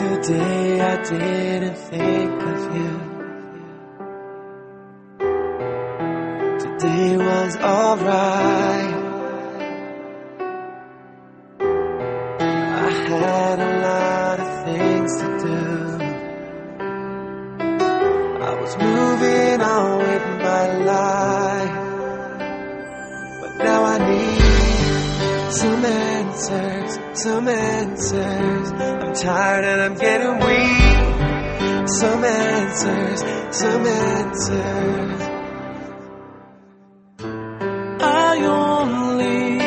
day I didn't think of you. Today was alright. I had a lot of things to do. I was moving on with my life. But now I need some answers, some answers. I'm tired and I'm getting weak. Some answers, some answers. I only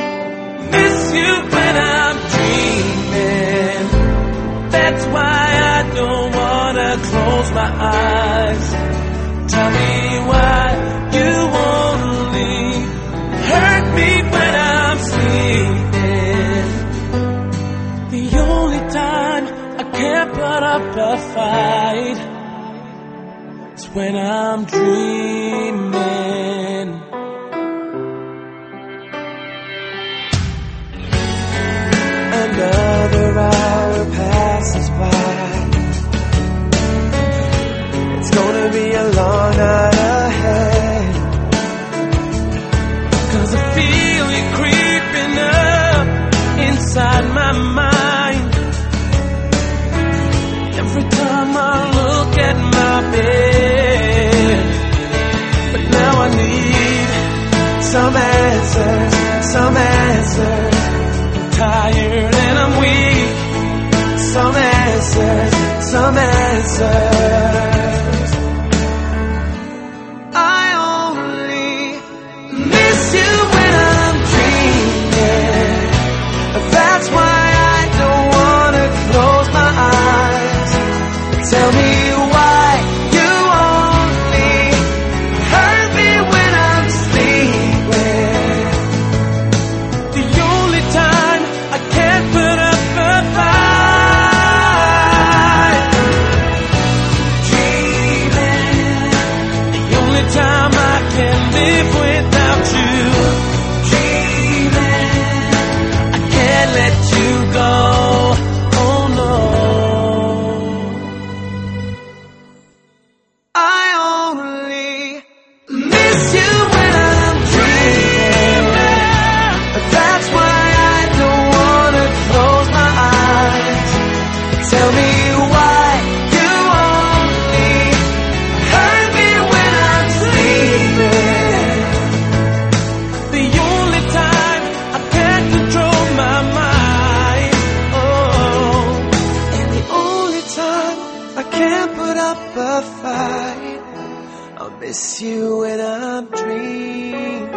miss you when I'm dreaming. That's why I don't wanna close my eyes. Tell me why you only hurt me can't put up a fight is when I'm dreaming. Some answers, some answers. I'm tired and I'm weak. Some answers, some answers. I can't put up a fight. I'll miss you when I'm dreaming.